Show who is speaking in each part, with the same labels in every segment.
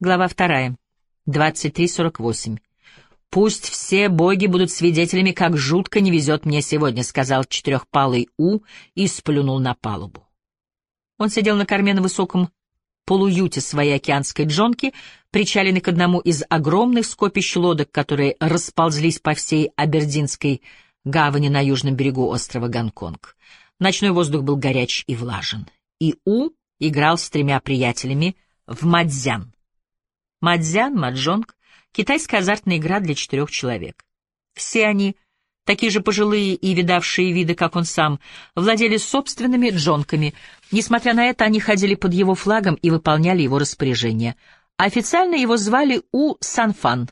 Speaker 1: Глава вторая. 23.48. «Пусть все боги будут свидетелями, как жутко не везет мне сегодня», — сказал четырехпалый У и сплюнул на палубу. Он сидел на корме на высоком полуюте своей океанской джонки, причаленный к одному из огромных скопищ лодок, которые расползлись по всей Абердинской гавани на южном берегу острова Гонконг. Ночной воздух был горяч и влажен. И У играл с тремя приятелями в мадзян. Мадзян, маджонг — китайская азартная игра для четырех человек. Все они, такие же пожилые и видавшие виды, как он сам, владели собственными джонками. Несмотря на это, они ходили под его флагом и выполняли его распоряжения. Официально его звали У Санфан.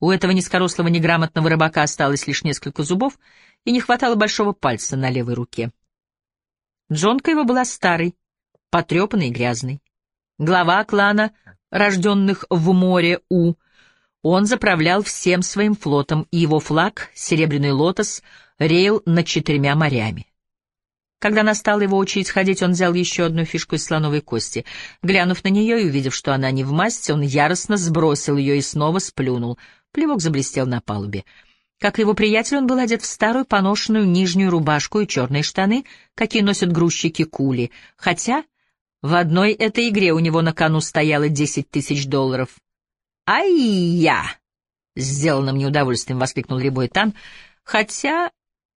Speaker 1: У этого низкорослого неграмотного рыбака осталось лишь несколько зубов, и не хватало большого пальца на левой руке. Джонка его была старой, потрепанной и грязной. Глава клана рожденных в море У, он заправлял всем своим флотом, и его флаг, серебряный лотос, реял над четырьмя морями. Когда настала его очередь ходить, он взял еще одну фишку из слоновой кости. Глянув на нее и увидев, что она не в масти, он яростно сбросил ее и снова сплюнул. Плевок заблестел на палубе. Как его приятель, он был одет в старую поношенную нижнюю рубашку и черные штаны, какие носят грузчики кули, хотя в одной этой игре у него на кону стояло десять тысяч долларов. «Ай-я!» — сделанным неудовольствием воскликнул Рябой Тан, хотя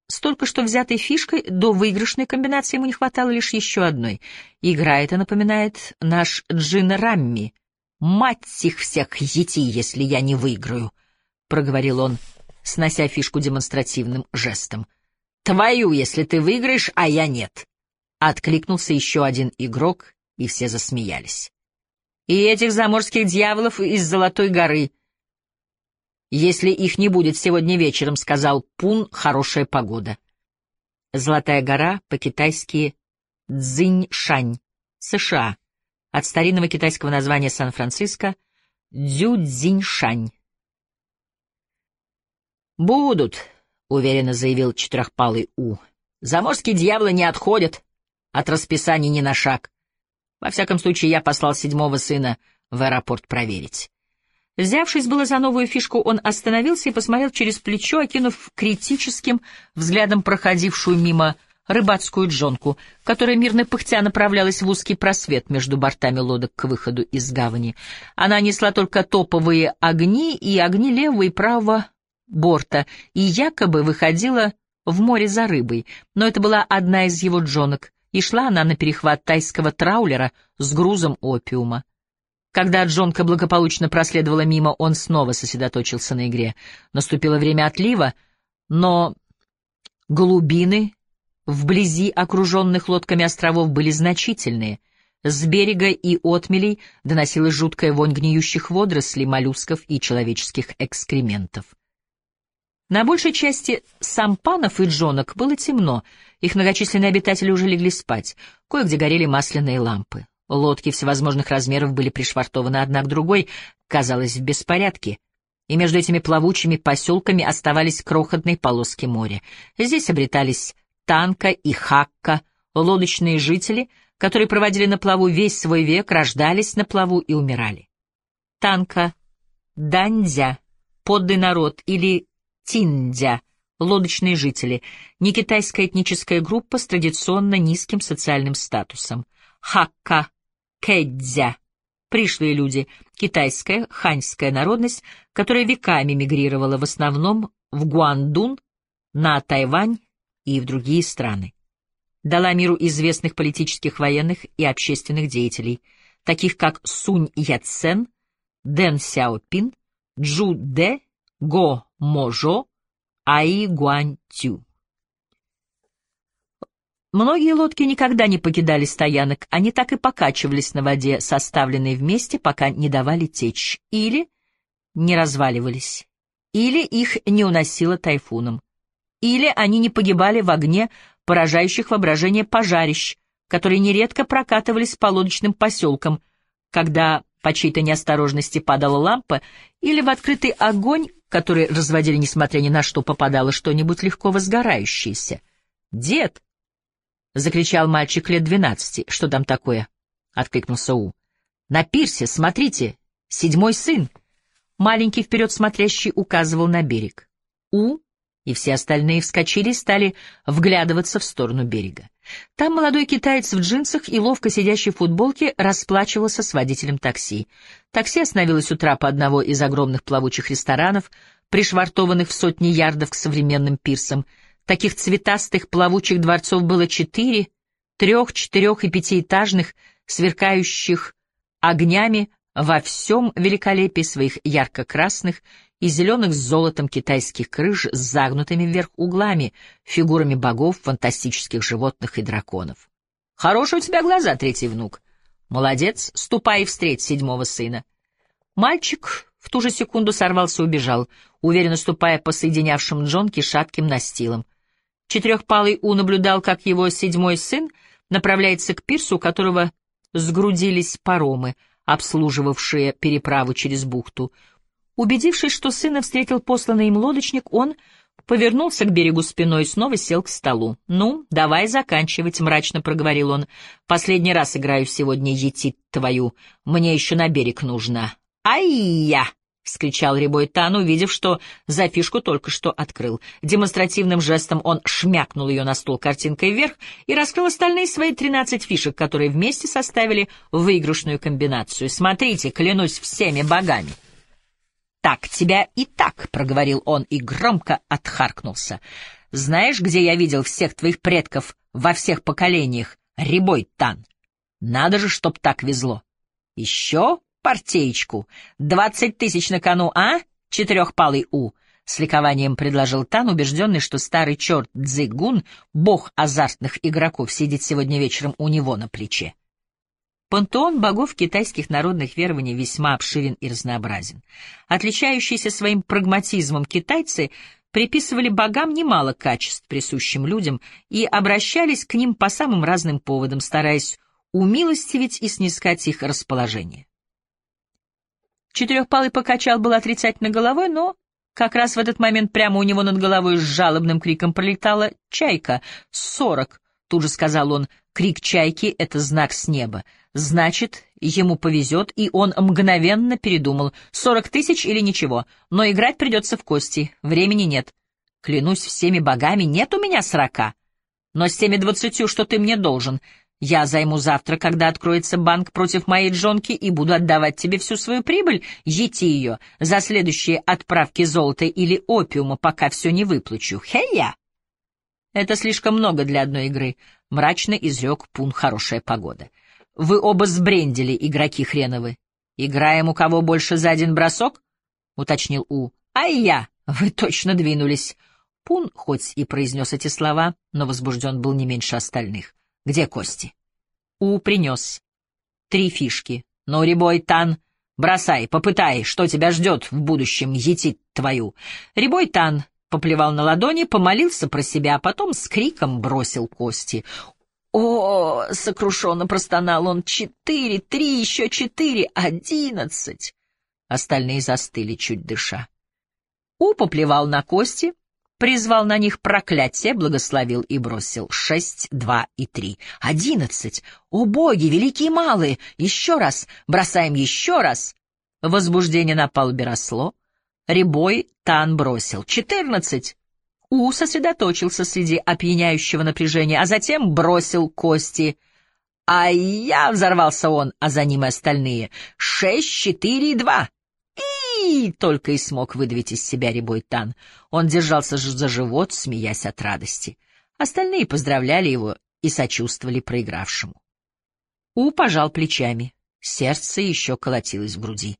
Speaker 1: столько что взятой фишкой до выигрышной комбинации ему не хватало лишь еще одной. Игра эта напоминает наш Джин Рамми. «Мать их всех ети, если я не выиграю!» — проговорил он, снося фишку демонстративным жестом. «Твою, если ты выиграешь, а я нет!» Откликнулся еще один игрок, и все засмеялись. «И этих заморских дьяволов из Золотой горы!» «Если их не будет сегодня вечером», — сказал Пун, — «хорошая погода». Золотая гора, по-китайски Цзиньшань, США. От старинного китайского названия Сан-Франциско — Дзюцзиньшань. «Будут», — уверенно заявил четырехпалый У. «Заморские дьяволы не отходят от расписания ни на шаг. Во всяком случае, я послал седьмого сына в аэропорт проверить. Взявшись было за новую фишку, он остановился и посмотрел через плечо, окинув критическим взглядом проходившую мимо рыбацкую джонку, которая мирно пыхтя направлялась в узкий просвет между бортами лодок к выходу из гавани. Она несла только топовые огни и огни левого и правого борта, и якобы выходила в море за рыбой, но это была одна из его джонок, и шла она на перехват тайского траулера с грузом опиума. Когда Джонка благополучно проследовала мимо, он снова сосредоточился на игре. Наступило время отлива, но глубины вблизи окруженных лодками островов были значительные. С берега и отмелей доносилась жуткая вонь гниющих водорослей, моллюсков и человеческих экскрементов. На большей части сампанов и джонок было темно, их многочисленные обитатели уже легли спать, кое-где горели масляные лампы. Лодки всевозможных размеров были пришвартованы одна к другой, казалось, в беспорядке, и между этими плавучими поселками оставались крохотные полоски моря. Здесь обретались Танка и Хакка, лодочные жители, которые проводили на плаву весь свой век, рождались на плаву и умирали. Танка, Даньзя, подный народ или Тиндя, лодочные жители, не китайская этническая группа с традиционно низким социальным статусом. Хакка, Кэдзя, пришлые люди, китайская, ханьская народность, которая веками мигрировала в основном в Гуандун, на Тайвань и в другие страны. Дала миру известных политических, военных и общественных деятелей, таких как Сунь Яцен, Дэн Сяопин, Джу Дэ, Го Можо, Аи Гуань-Тю. Многие лодки никогда не покидали стоянок, они так и покачивались на воде, составленные вместе, пока не давали течь, или не разваливались, или их не уносило тайфуном, или они не погибали в огне поражающих воображение пожарищ, которые нередко прокатывались по лодочным поселкам, когда по чьей-то неосторожности падала лампа, или в открытый огонь которые разводили, несмотря ни на что, попадало что-нибудь легко возгорающееся. «Дед!» — закричал мальчик лет двенадцати. «Что там такое?» — откликнулся У. «На пирсе, смотрите! Седьмой сын. Маленький вперед смотрящий указывал на берег. У и все остальные вскочили и стали вглядываться в сторону берега. Там молодой китаец в джинсах и ловко сидящий в футболке расплачивался с водителем такси. Такси остановилось у трапа одного из огромных плавучих ресторанов, пришвартованных в сотни ярдов к современным пирсам. Таких цветастых плавучих дворцов было четыре, трех, четырех и пятиэтажных, сверкающих огнями во всем великолепии своих ярко-красных и зеленых с золотом китайских крыш с загнутыми вверх углами, фигурами богов, фантастических животных и драконов. «Хорошие у тебя глаза, третий внук. Молодец, ступай и встреть седьмого сына». Мальчик в ту же секунду сорвался и убежал, уверенно ступая по соединявшим джонке шатким настилам. Четырехпалый У наблюдал, как его седьмой сын направляется к пирсу, у которого сгрудились паромы, обслуживавшие переправу через бухту. Убедившись, что сына встретил посланный им лодочник, он повернулся к берегу спиной и снова сел к столу. «Ну, давай заканчивать», — мрачно проговорил он. «Последний раз играю сегодня етит твою. Мне еще на берег нужно». «Ай-я!» — вскричал Рябой Тан, увидев, что за фишку только что открыл. Демонстративным жестом он шмякнул ее на стол картинкой вверх и раскрыл остальные свои тринадцать фишек, которые вместе составили выигрышную комбинацию. «Смотрите, клянусь всеми богами!» «Так тебя и так», — проговорил он и громко отхаркнулся. «Знаешь, где я видел всех твоих предков во всех поколениях? Рябой Тан. Надо же, чтоб так везло. Еще партеечку. Двадцать тысяч на кону, а? Четырехпалый У. С ликованием предложил Тан, убежденный, что старый черт Цзигун, бог азартных игроков, сидит сегодня вечером у него на плече. Пантеон богов китайских народных верований весьма обширен и разнообразен. Отличающиеся своим прагматизмом китайцы приписывали богам немало качеств, присущим людям, и обращались к ним по самым разным поводам, стараясь умилостивить и снискать их расположение. Четырехпалый покачал был отрицательно головой, но как раз в этот момент прямо у него над головой с жалобным криком пролетала чайка. «Сорок!» — тут же сказал он. Крик чайки — это знак с неба. Значит, ему повезет, и он мгновенно передумал. Сорок тысяч или ничего, но играть придется в кости, времени нет. Клянусь всеми богами, нет у меня сорока. Но с теми двадцатью, что ты мне должен, я займу завтра, когда откроется банк против моей Джонки, и буду отдавать тебе всю свою прибыль, ети ее, за следующие отправки золота или опиума, пока все не выплачу. Хей-я! Это слишком много для одной игры, — мрачно изрек Пун «Хорошая погода». Вы оба сбрендили, игроки хреновы. Играем у кого больше за один бросок? — уточнил У. — А я! Вы точно двинулись. Пун хоть и произнес эти слова, но возбужден был не меньше остальных. Где кости? У принес. Три фишки. Ну, Рябой, Тан, бросай, попытай, что тебя ждет в будущем, етит твою. Рябой Тан поплевал на ладони, помолился про себя, а потом с криком бросил кости. «О!» — сокрушенно простонал он. «Четыре, три, еще четыре, одиннадцать!» Остальные застыли, чуть дыша. У поплевал на кости, призвал на них проклятие, благословил и бросил. Шесть, два и три. Одиннадцать! О, боги, великие и малые! Еще раз! Бросаем еще раз! Возбуждение на палубе росло. Рябой Тан бросил. Четырнадцать! У сосредоточился среди опьяняющего напряжения, а затем бросил кости. «А я!» — взорвался он, а за ним и остальные. «Шесть, четыре и два!» и только и смог выдавить из себя рябой тан. Он держался за живот, смеясь от радости. Остальные поздравляли его и сочувствовали проигравшему. У пожал плечами. Сердце еще колотилось в груди.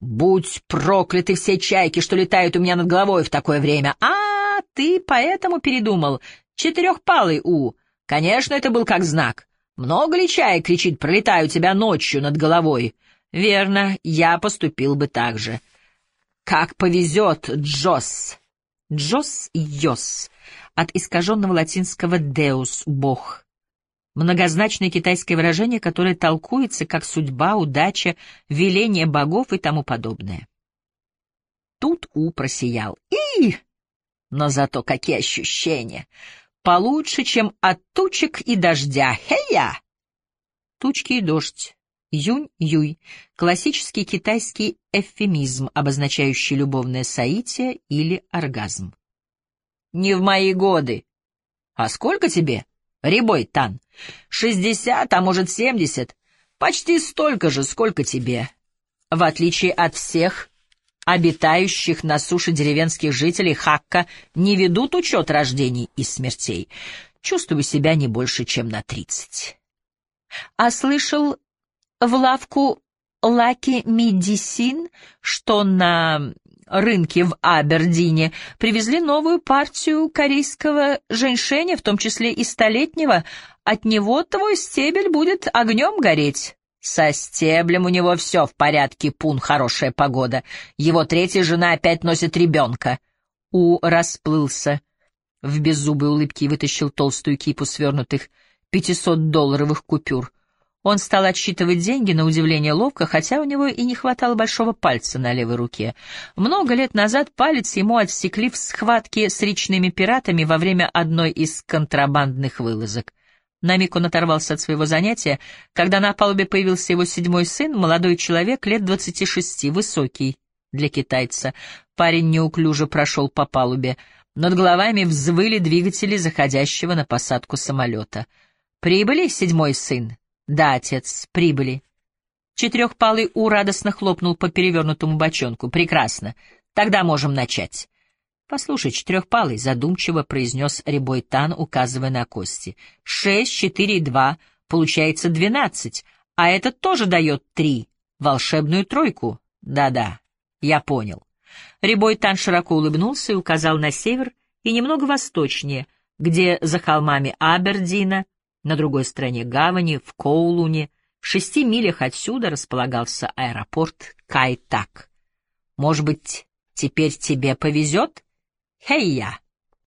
Speaker 1: «Будь прокляты все чайки, что летают у меня над головой в такое время! А, ты поэтому передумал? Четырехпалый У! Конечно, это был как знак. Много ли чаек, кричит, пролетаю тебя ночью над головой? Верно, я поступил бы так же. Как повезет, Джос! Джос — Йос, от искаженного латинского «деус» — «бог». Многозначное китайское выражение, которое толкуется как судьба, удача, веление богов и тому подобное. Тут У просиял. И! Но зато какие ощущения! Получше, чем от тучек и дождя. Хей-я! Тучки и дождь Юнь-юй — классический китайский эвфемизм, обозначающий любовное соитие или оргазм. «Не в мои годы». «А сколько тебе?» «Рябой Тан». «Шестьдесят, а может, семьдесят. Почти столько же, сколько тебе. В отличие от всех обитающих на суше деревенских жителей Хакка не ведут учет рождений и смертей. Чувствую себя не больше, чем на тридцать». «А слышал, в лавку Лаки Медисин, что на рынке в Абердине привезли новую партию корейского женьшеня, в том числе и столетнего. От него твой стебель будет огнем гореть. Со стеблем у него все в порядке, пун, хорошая погода. Его третья жена опять носит ребенка. У расплылся. В беззубой улыбке вытащил толстую кипу свернутых пятисот-долларовых купюр. Он стал отсчитывать деньги, на удивление ловко, хотя у него и не хватало большого пальца на левой руке. Много лет назад палец ему отсекли в схватке с речными пиратами во время одной из контрабандных вылазок. На миг он оторвался от своего занятия, когда на палубе появился его седьмой сын, молодой человек лет двадцати шести, высокий для китайца. Парень неуклюже прошел по палубе. Над головами взвыли двигатели заходящего на посадку самолета. «Прибыли, седьмой сын?» Да, отец, прибыли. Четырехпалый У радостно хлопнул по перевернутому бочонку. Прекрасно. Тогда можем начать. Послушай, четырехпалый, задумчиво произнес Рябой Тан, указывая на кости. Шесть, четыре и два, получается двенадцать, а это тоже дает три. Волшебную тройку. Да-да, я понял. Рябой Тан широко улыбнулся и указал на север и немного восточнее, где за холмами Абердина на другой стороне гавани, в Коулуне, в шести милях отсюда располагался аэропорт Кайтак. Может быть, теперь тебе повезет? Хей-я!